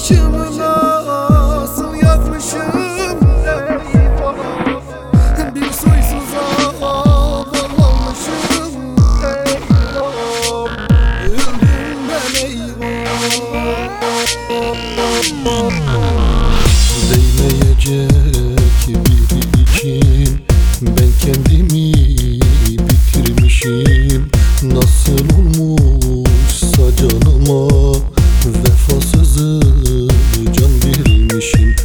Başımına asıl yazmışım Bir soysuza bağlanmışım Öldüm ben eyvah. Değmeyecek biri için Ben kendimi bitirmişim. Nasıl olmuşsa canıma Vefasızı can bilmişim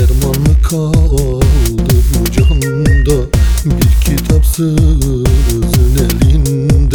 Dermanlı kaldı bu canda Bir kitap sızın elinde.